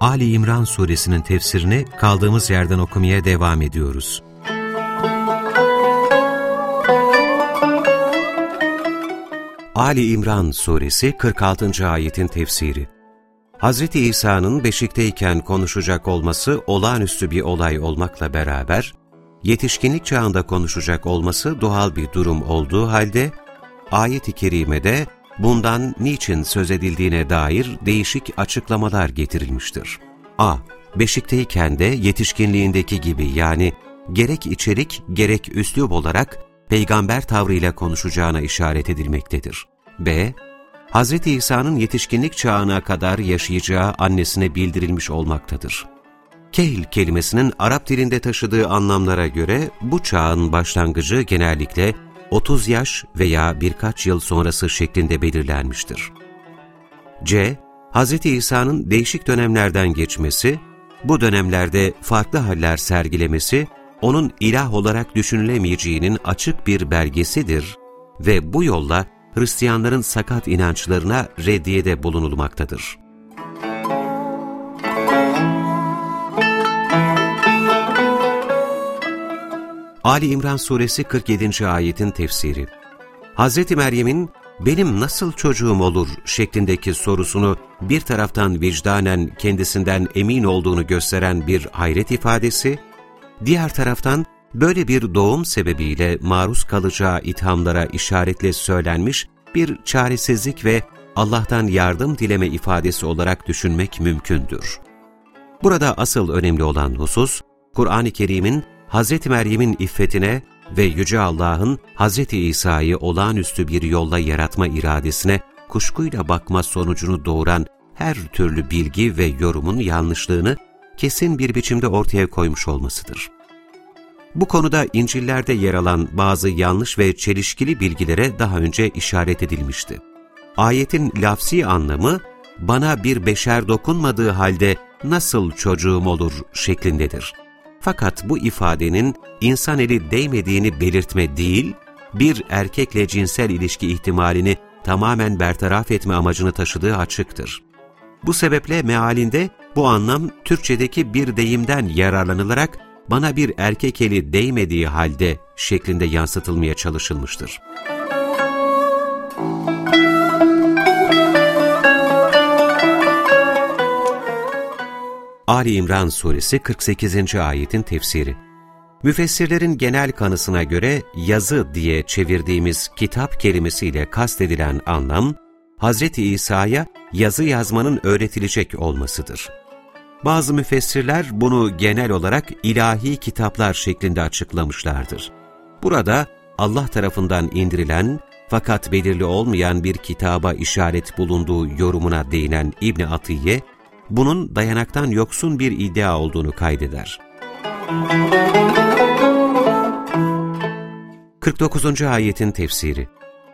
Ali İmran suresinin tefsirini kaldığımız yerden okumaya devam ediyoruz. Ali İmran suresi 46. ayetin tefsiri Hz. İsa'nın beşikteyken konuşacak olması olağanüstü bir olay olmakla beraber, yetişkinlik çağında konuşacak olması doğal bir durum olduğu halde, ayet-i kerimede bundan niçin söz edildiğine dair değişik açıklamalar getirilmiştir. A. Beşikteyken de yetişkinliğindeki gibi yani gerek içerik gerek üslup olarak peygamber tavrıyla konuşacağına işaret edilmektedir. B. Hz. İsa'nın yetişkinlik çağına kadar yaşayacağı annesine bildirilmiş olmaktadır. Kehl kelimesinin Arap dilinde taşıdığı anlamlara göre bu çağın başlangıcı genellikle 30 yaş veya birkaç yıl sonrası şeklinde belirlenmiştir. C. Hz. İsa'nın değişik dönemlerden geçmesi, bu dönemlerde farklı haller sergilemesi, onun ilah olarak düşünülemeyeceğinin açık bir belgesidir ve bu yolla Hristiyanların sakat inançlarına reddiyede bulunulmaktadır. Ali İmran Suresi 47. ayetin tefsiri Hz. Meryem'in benim nasıl çocuğum olur şeklindeki sorusunu bir taraftan vicdanen kendisinden emin olduğunu gösteren bir hayret ifadesi, diğer taraftan böyle bir doğum sebebiyle maruz kalacağı ithamlara işaretle söylenmiş bir çaresizlik ve Allah'tan yardım dileme ifadesi olarak düşünmek mümkündür. Burada asıl önemli olan husus, Kur'an-ı Kerim'in Hz. Meryem'in iffetine ve Yüce Allah'ın Hz. İsa'yı olağanüstü bir yolla yaratma iradesine kuşkuyla bakma sonucunu doğuran her türlü bilgi ve yorumun yanlışlığını kesin bir biçimde ortaya koymuş olmasıdır. Bu konuda İncil'lerde yer alan bazı yanlış ve çelişkili bilgilere daha önce işaret edilmişti. Ayetin lafsi anlamı, bana bir beşer dokunmadığı halde nasıl çocuğum olur şeklindedir. Fakat bu ifadenin insan eli değmediğini belirtme değil, bir erkekle cinsel ilişki ihtimalini tamamen bertaraf etme amacını taşıdığı açıktır. Bu sebeple mealinde bu anlam Türkçedeki bir deyimden yararlanılarak bana bir erkek eli değmediği halde şeklinde yansıtılmaya çalışılmıştır. Ali İmran Suresi 48. ayetin tefsiri Müfessirlerin genel kanısına göre yazı diye çevirdiğimiz kitap kelimesiyle kastedilen anlam, Hz. İsa'ya yazı yazmanın öğretilecek olmasıdır. Bazı müfessirler bunu genel olarak ilahi kitaplar şeklinde açıklamışlardır. Burada Allah tarafından indirilen fakat belirli olmayan bir kitaba işaret bulunduğu yorumuna değinen İbni Atiye, bunun dayanaktan yoksun bir iddia olduğunu kaydeder. 49. ayetin tefsiri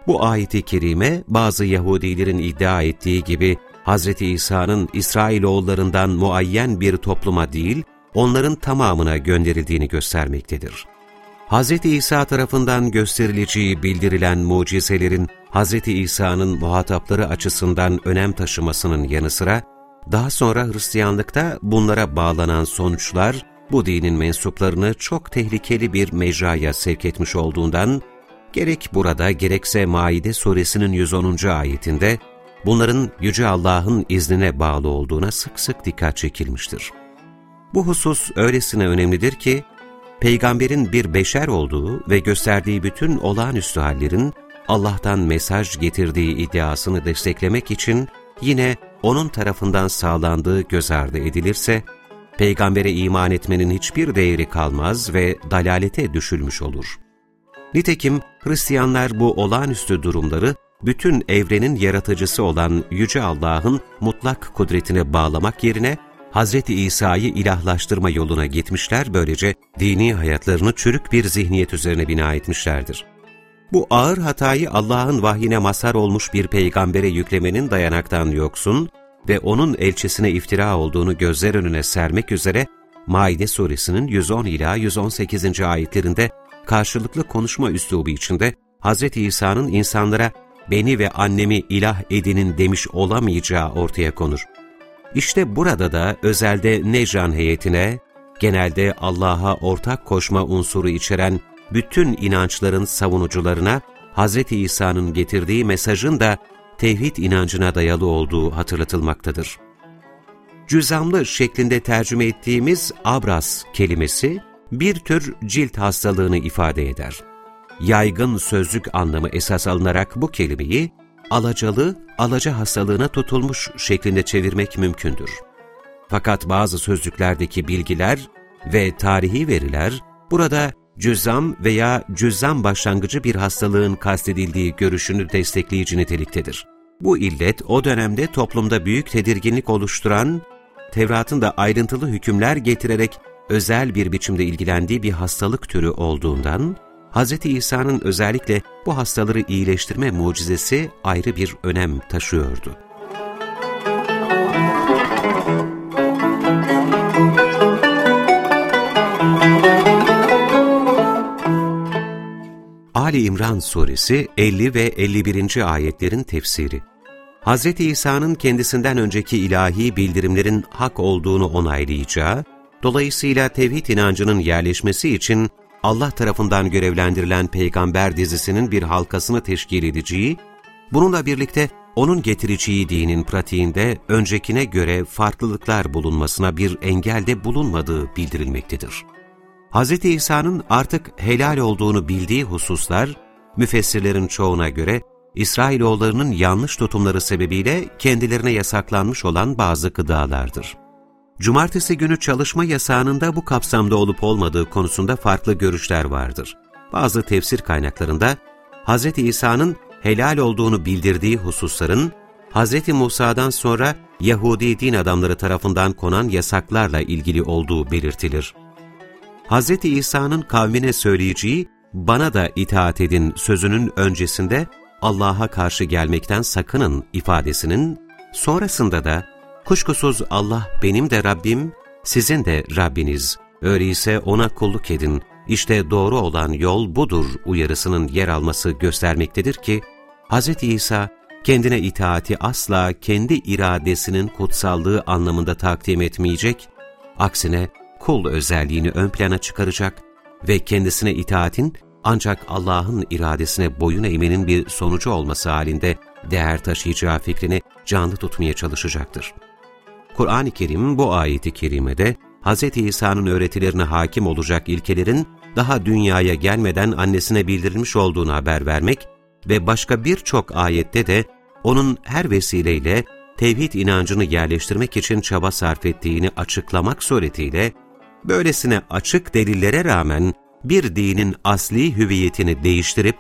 Bu ayeti kerime bazı Yahudilerin iddia ettiği gibi Hz. İsa'nın İsrailoğullarından muayyen bir topluma değil, onların tamamına gönderildiğini göstermektedir. Hz. İsa tarafından gösterileceği bildirilen mucizelerin Hz. İsa'nın muhatapları açısından önem taşımasının yanı sıra, daha sonra Hristiyanlıkta bunlara bağlanan sonuçlar, bu dinin mensuplarını çok tehlikeli bir mecraya sevk etmiş olduğundan, gerek burada gerekse Maide suresinin 110. ayetinde, bunların Yüce Allah'ın iznine bağlı olduğuna sık sık dikkat çekilmiştir. Bu husus öylesine önemlidir ki, Peygamberin bir beşer olduğu ve gösterdiği bütün olağanüstü hallerin Allah'tan mesaj getirdiği iddiasını desteklemek için yine onun tarafından sağlandığı göz ardı edilirse, peygambere iman etmenin hiçbir değeri kalmaz ve dalalete düşülmüş olur. Nitekim Hristiyanlar bu olağanüstü durumları bütün evrenin yaratıcısı olan Yüce Allah'ın mutlak kudretine bağlamak yerine Hz. İsa'yı ilahlaştırma yoluna gitmişler, böylece dini hayatlarını çürük bir zihniyet üzerine bina etmişlerdir. Bu ağır hatayı Allah'ın vahyine mazhar olmuş bir peygambere yüklemenin dayanaktan yoksun ve onun elçisine iftira olduğunu gözler önüne sermek üzere Maide suresinin 110 ila 118. ayetlerinde karşılıklı konuşma üslubu içinde Hz. İsa'nın insanlara beni ve annemi ilah edinin demiş olamayacağı ortaya konur. İşte burada da özelde Necran heyetine, genelde Allah'a ortak koşma unsuru içeren bütün inançların savunucularına Hz. İsa'nın getirdiği mesajın da tevhid inancına dayalı olduğu hatırlatılmaktadır. Cüzamlı şeklinde tercüme ettiğimiz abras kelimesi bir tür cilt hastalığını ifade eder. Yaygın sözlük anlamı esas alınarak bu kelimeyi alacalı, alaca hastalığına tutulmuş şeklinde çevirmek mümkündür. Fakat bazı sözlüklerdeki bilgiler ve tarihi veriler burada cüzzam veya cüzzam başlangıcı bir hastalığın kastedildiği görüşünü destekleyici niteliktedir. Bu illet o dönemde toplumda büyük tedirginlik oluşturan, Tevrat'ın da ayrıntılı hükümler getirerek özel bir biçimde ilgilendiği bir hastalık türü olduğundan, Hz. İsa'nın özellikle bu hastaları iyileştirme mucizesi ayrı bir önem taşıyordu. Ali İmran Suresi 50 ve 51. ayetlerin tefsiri Hz. İsa'nın kendisinden önceki ilahi bildirimlerin hak olduğunu onaylayacağı, dolayısıyla tevhid inancının yerleşmesi için Allah tarafından görevlendirilen peygamber dizisinin bir halkasını teşkil edeceği, bununla birlikte onun getireceği dinin pratiğinde öncekine göre farklılıklar bulunmasına bir engel de bulunmadığı bildirilmektedir. Hz. İsa'nın artık helal olduğunu bildiği hususlar, müfessirlerin çoğuna göre İsrailoğullarının yanlış tutumları sebebiyle kendilerine yasaklanmış olan bazı gıdalardır. Cumartesi günü çalışma yasağının da bu kapsamda olup olmadığı konusunda farklı görüşler vardır. Bazı tefsir kaynaklarında Hz. İsa'nın helal olduğunu bildirdiği hususların Hz. Musa'dan sonra Yahudi din adamları tarafından konan yasaklarla ilgili olduğu belirtilir. Hz. İsa'nın kavmine söyleyeceği bana da itaat edin sözünün öncesinde Allah'a karşı gelmekten sakının ifadesinin sonrasında da kuşkusuz Allah benim de Rabbim, sizin de Rabbiniz. Öyleyse ona kulluk edin. İşte doğru olan yol budur uyarısının yer alması göstermektedir ki, Hz. İsa kendine itaati asla kendi iradesinin kutsallığı anlamında takdim etmeyecek, aksine kul özelliğini ön plana çıkaracak ve kendisine itaatin ancak Allah'ın iradesine boyun eğmenin bir sonucu olması halinde değer taşıyacağı fikrini canlı tutmaya çalışacaktır. Kur'an-ı Kerim bu ayeti kerimede Hz. İsa'nın öğretilerine hakim olacak ilkelerin daha dünyaya gelmeden annesine bildirilmiş olduğunu haber vermek ve başka birçok ayette de onun her vesileyle tevhid inancını yerleştirmek için çaba sarf ettiğini açıklamak suretiyle, böylesine açık delillere rağmen bir dinin asli hüviyetini değiştirip,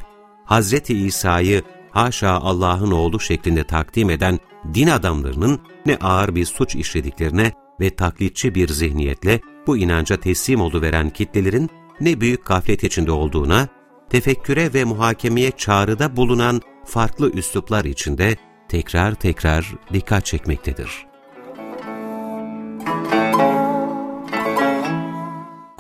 Hz. İsa'yı haşa Allah'ın oğlu şeklinde takdim eden din adamlarının ne ağır bir suç işlediklerine ve taklitçi bir zihniyetle bu inanca teslim veren kitlelerin ne büyük gaflet içinde olduğuna, tefekküre ve muhakemeye çağrıda bulunan farklı üsluplar içinde tekrar tekrar dikkat çekmektedir.